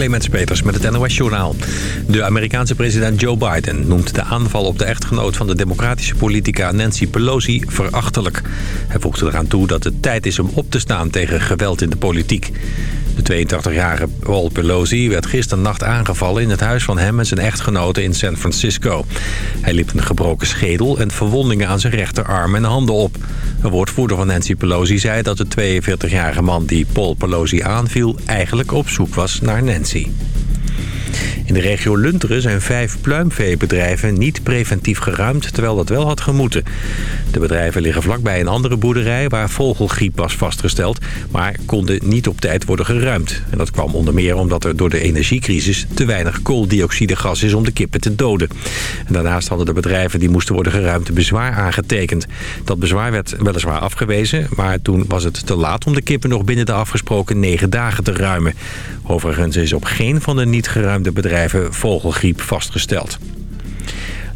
Clemens Peters met het NOS-journaal. De Amerikaanse president Joe Biden noemt de aanval op de echtgenoot van de democratische politica Nancy Pelosi verachtelijk. Hij voegde eraan toe dat het tijd is om op te staan tegen geweld in de politiek. De 82-jarige Paul Pelosi werd gisternacht aangevallen in het huis van hem en zijn echtgenote in San Francisco. Hij liep een gebroken schedel en verwondingen aan zijn rechterarm en handen op. Een woordvoerder van Nancy Pelosi zei dat de 42-jarige man die Paul Pelosi aanviel eigenlijk op zoek was naar Nancy. In de regio Lunteren zijn vijf pluimveebedrijven niet preventief geruimd... terwijl dat wel had gemoeten. De bedrijven liggen vlakbij een andere boerderij waar vogelgriep was vastgesteld... maar konden niet op tijd worden geruimd. En dat kwam onder meer omdat er door de energiecrisis... te weinig kooldioxidegas is om de kippen te doden. En daarnaast hadden de bedrijven die moesten worden geruimd bezwaar aangetekend. Dat bezwaar werd weliswaar afgewezen... maar toen was het te laat om de kippen nog binnen de afgesproken negen dagen te ruimen. Overigens is op geen van de niet geruimde bedrijven vogelgriep vastgesteld.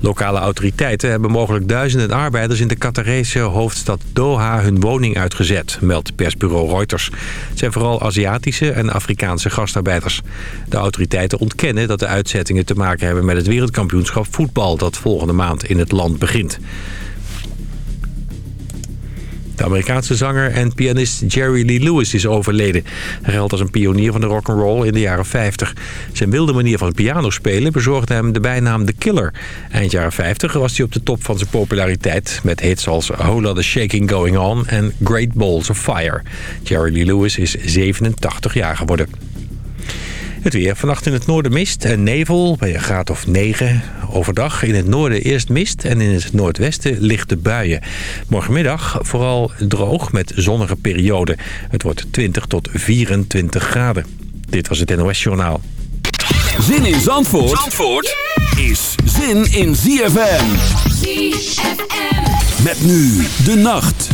Lokale autoriteiten hebben mogelijk duizenden arbeiders in de Qatarese hoofdstad Doha hun woning uitgezet, meldt persbureau Reuters. Het zijn vooral Aziatische en Afrikaanse gastarbeiders. De autoriteiten ontkennen dat de uitzettingen te maken hebben met het wereldkampioenschap voetbal dat volgende maand in het land begint. De Amerikaanse zanger en pianist Jerry Lee Lewis is overleden. Hij geldt als een pionier van de rock'n'roll in de jaren 50. Zijn wilde manier van piano spelen bezorgde hem de bijnaam The Killer. Eind jaren 50 was hij op de top van zijn populariteit... met hits als Whole Lotta Shaking Going On en Great Balls of Fire. Jerry Lee Lewis is 87 jaar geworden. Het weer. Vannacht in het noorden mist en nevel bij een graad of 9. Overdag in het noorden eerst mist en in het noordwesten lichte buien. Morgenmiddag vooral droog met zonnige perioden. Het wordt 20 tot 24 graden. Dit was het NOS Journaal. Zin in Zandvoort, Zandvoort is zin in ZFM. ZFM. Met nu de nacht.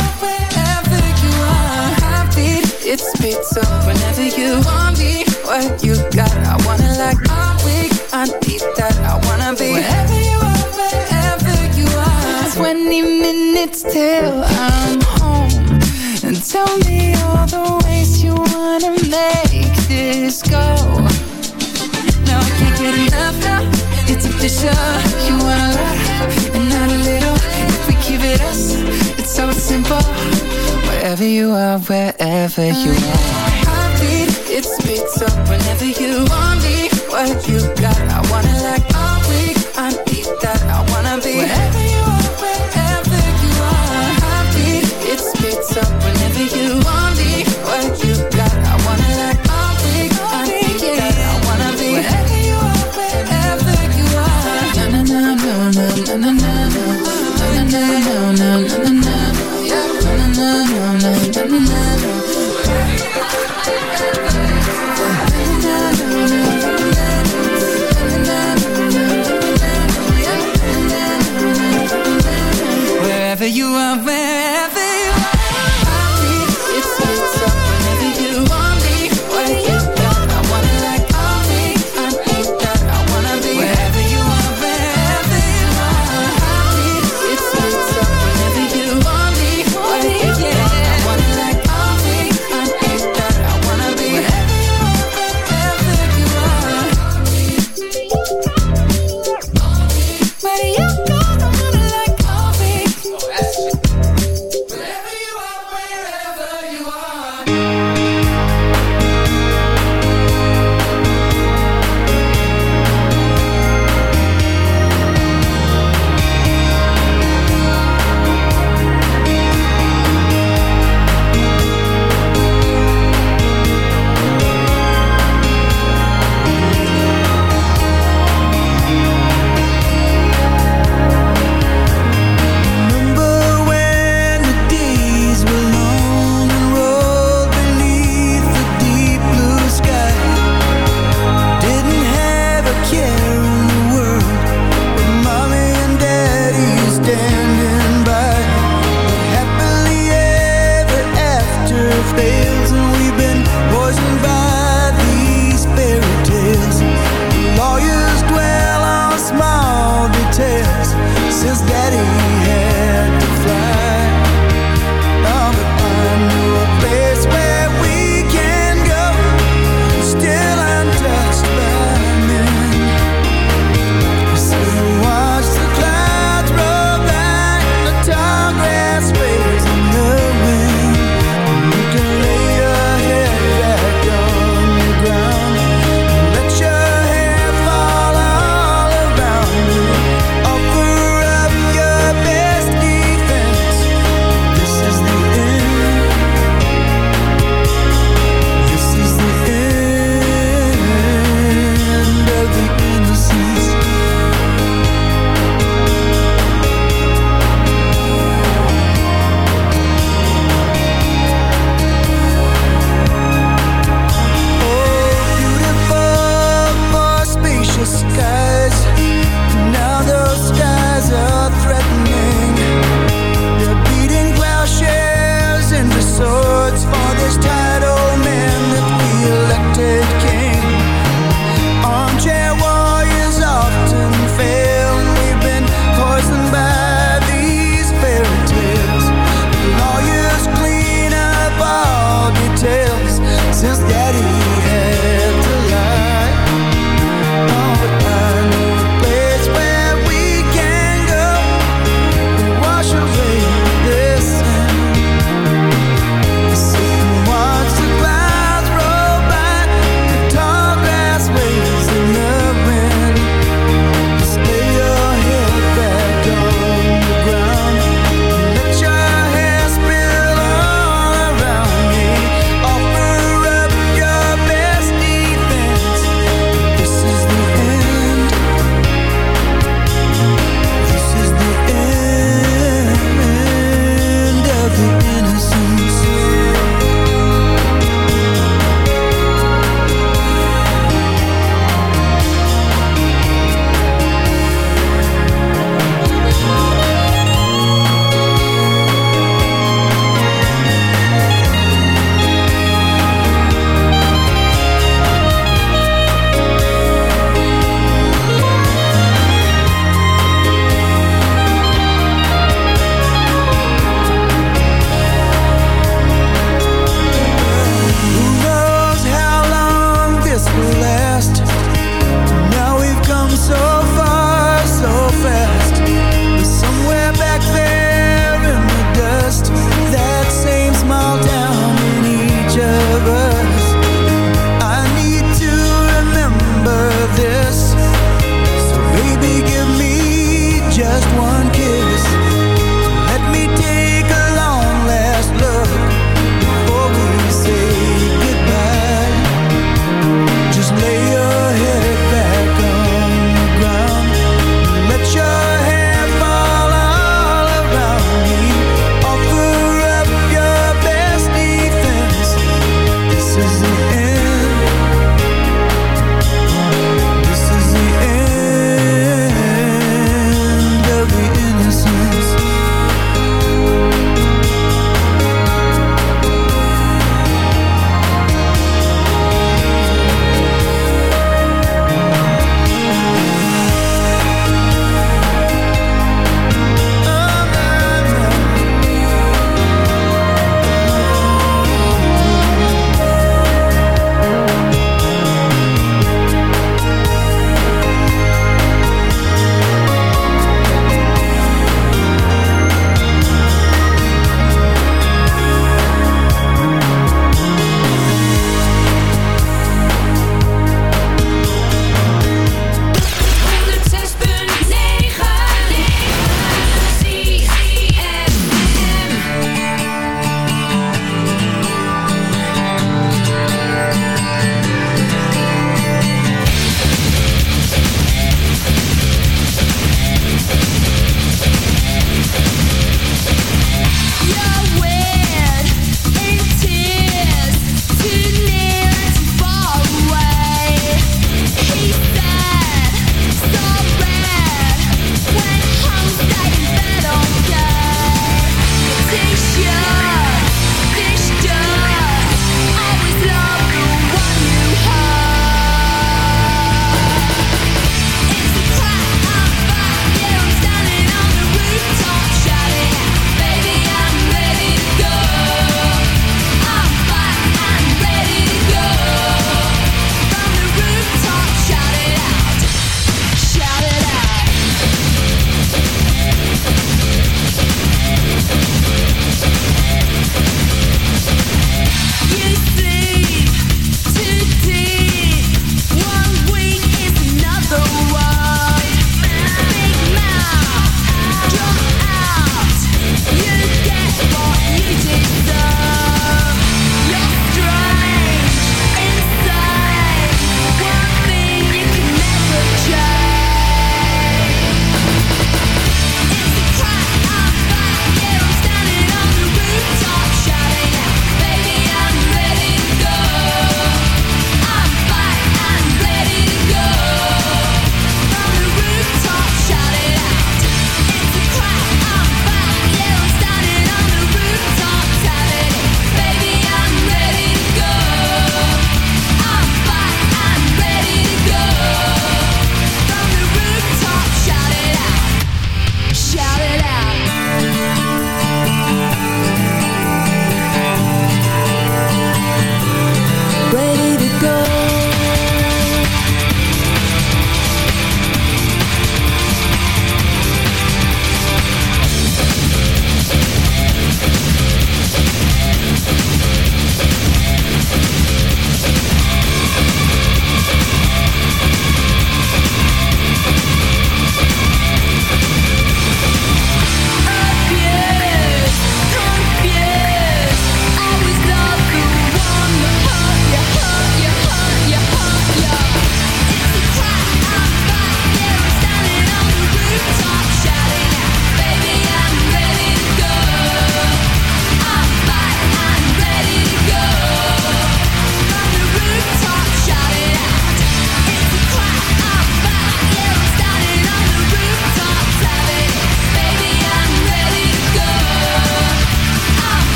it's pizza. Whenever you want me, what you got, I wanna like I'm weak. I need that. I wanna be wherever you are, wherever you are. Twenty minutes till I'm home, and tell me all the ways you wanna make this go. Now I can't get enough now. It's official. You want a lot and not a little. If we keep it us so simple. Wherever you are, wherever you are. Heartbeat, it speeds up whenever you want me What you got, I wanna like all week I need that, I wanna be. Wherever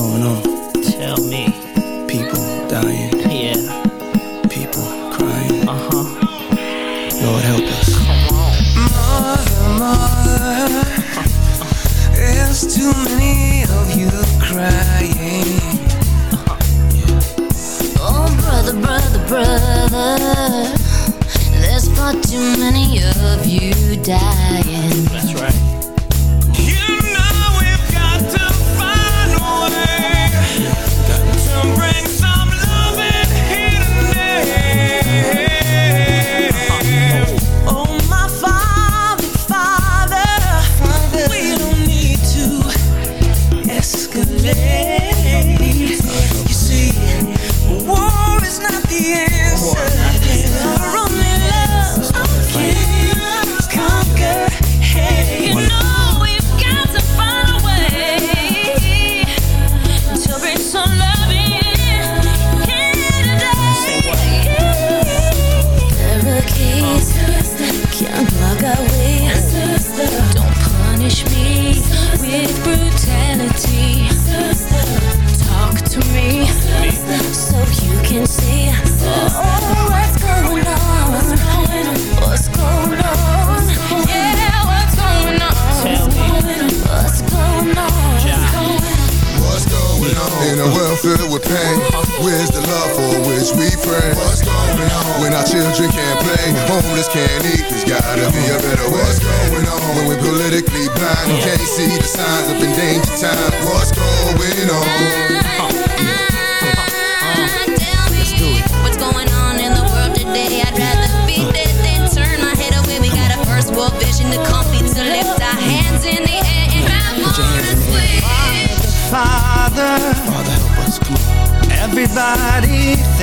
going on.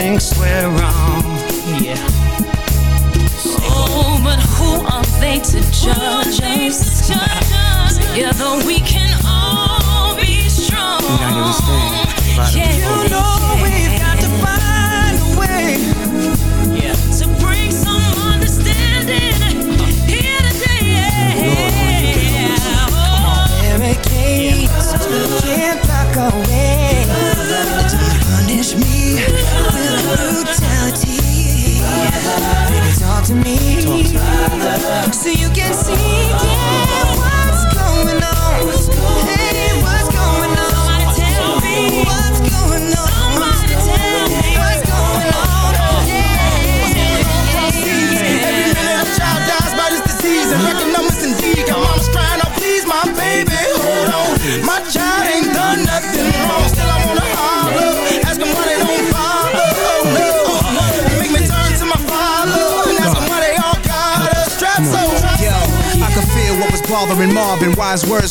Bothering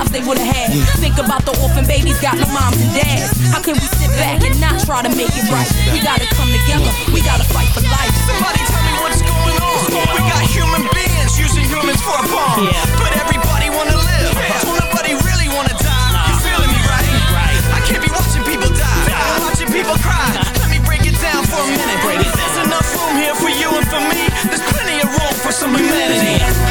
lives they would have had. Think about the orphan babies got no moms and dads. How can we sit back and not try to make it right? We gotta come together. We gotta fight for life. Somebody tell me what's going on. We got human beings using humans for a bomb. But everybody wanna live. Don't nobody really wanna die. You feeling me, right? I can't be watching people die. Watching people cry. Let me break it down for a minute. There's enough room here for you and for me. There's plenty of room for some humanity.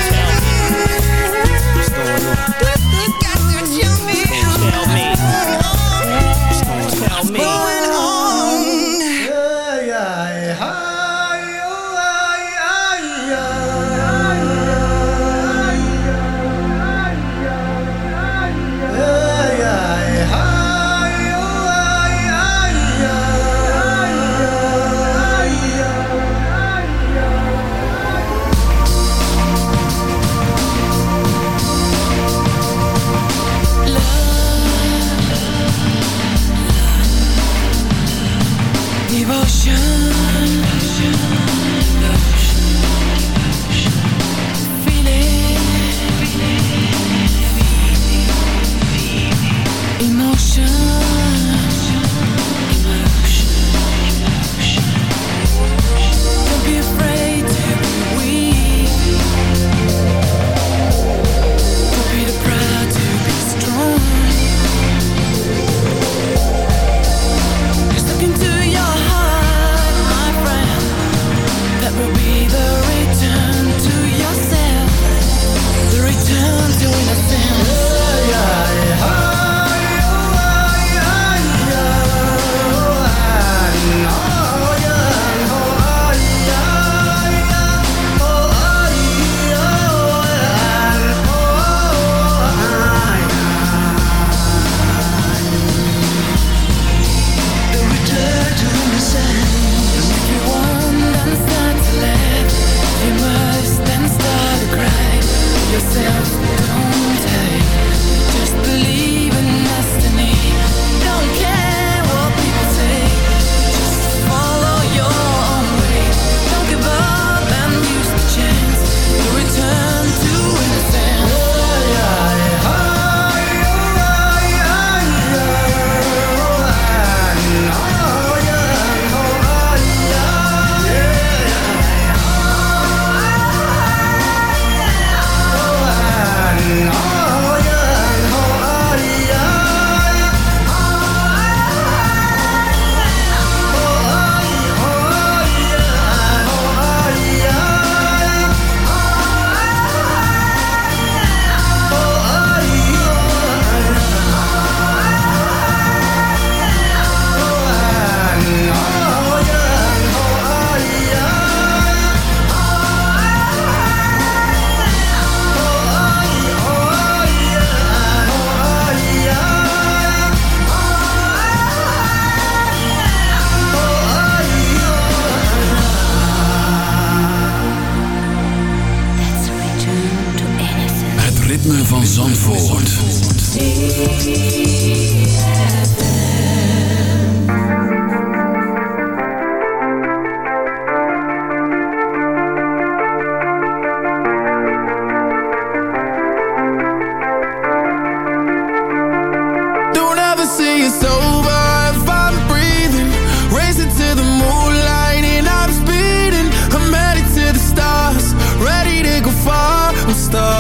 star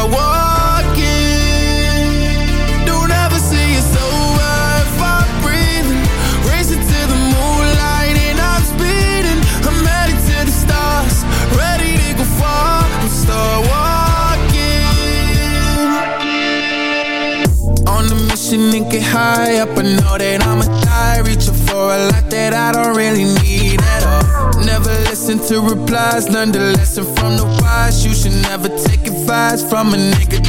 and get high up. I know that I'ma die, reaching for a lot that I don't really need at all. Never listen to replies, learn the lesson from the wise. You should never take advice from a nigga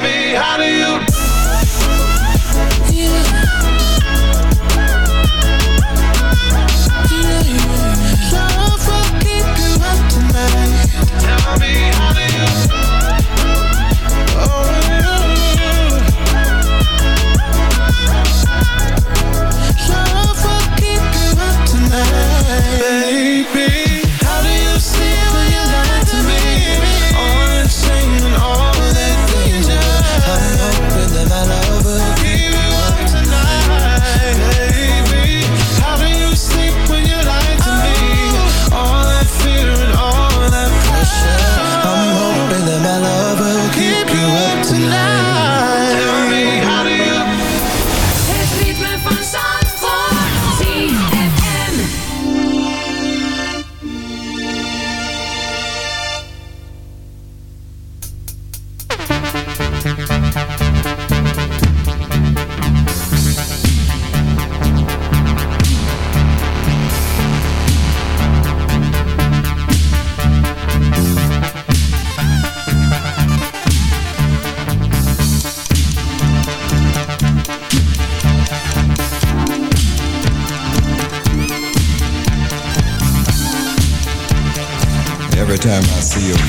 Tell me, how do you?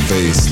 Face,